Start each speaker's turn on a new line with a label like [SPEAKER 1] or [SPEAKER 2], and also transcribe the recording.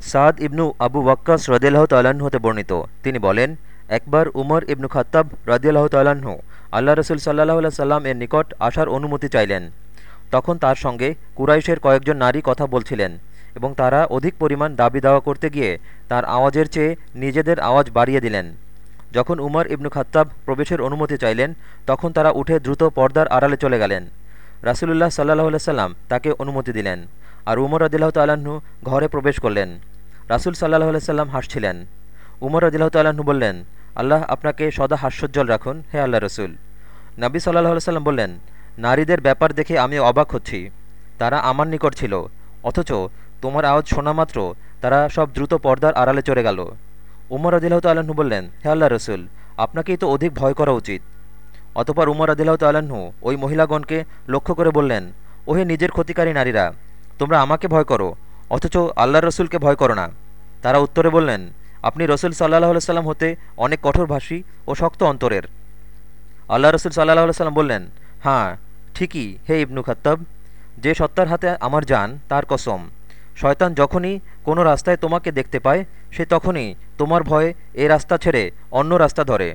[SPEAKER 1] সাদ ইবনু আবু ওয়াক্কাস রদিয়াল্লাহ তাল্লাহ্ন হতে বর্ণিত। তিনি বলেন, একবার উমর ইবনু খাত্তাব রদিয়াল্লাহ তাল্লাহ্ন আল্লাহ রসুল সাল্লাহ সাল্লাম এর নিকট আসার অনুমতি চাইলেন। তখন তার সঙ্গে কুরাইশের কয়েকজন নারী কথা বলছিলেন এবং তারা অধিক পরিমাণ দাবি দাওয়া করতে গিয়ে তার আওয়াজের চেয়ে নিজেদের আওয়াজ বাড়িয়ে দিলেন। যখন উমর ইবনু খাত্তাব প্রবেশের অনুমতি চাইলেন, তখন তারা উঠে দ্রুত পর্দার আড়ালে চলে গেলেন। রাসুলুল্লাহ সাল্লাহ সাল্লাম তাকে অনুমতি দিলেন আর উমর আদিল্লাহ তাল্লাহ্ন ঘরে প্রবেশ করলেন। রাসুল সাল্লাহ সাল্লাম হাসছিলেন। উমর আদিল্লাহ তাল্লাহ্ন বললেন, আল্লাহ, আপনাকে সদা হাস্যোজ্জ্বল রাখুন, হে আল্লাহ রসুল। নবী সাল্লাহ সাল্লাম বললেন, নারীদের ব্যাপার দেখে আমি অবাক হচ্ছি। তারা আমার নিকট ছিল, অথচ তোমার আওয়াজ শোনা মাত্র, তারা সব দ্রুত পর্দার আড়ালে চলে গেল। উমর আদিল্লাহ তাল্লাহ্ন বললেন, হে আল্লাহ রসুল, আপনাকেই তো অধিক ভয় করা উচিত। অতপর উমর আদিল্লাহ তাল্লাহ্ন ওই মহিলাগণকে লক্ষ্য করে বললেন, ওহে নিজের ক্ষতিকারী নারীরা, তোমরা আমাকে ভয় করো অথচ আল্লাহ রসুলকে ভয় করো না। তারা উত্তরে বললেন, আপনি রসুল সাল্লাহ সাল্লাম হতে অনেক কঠোরভাষী ও শক্ত অন্তরের। আল্লাহ রসুল সাল্লাহ সাল্লাম বললেন হ্যাঁ ঠিকই, হে ইবনু খাত্তাব, যে সত্তার হাতে আমার যান তার কসম। শয়তান যখনই কোনো রাস্তায় তোমাকে দেখতে পায়, সে তখনই তোমার ভয়ে এ রাস্তা ছেড়ে অন্য রাস্তা ধরে।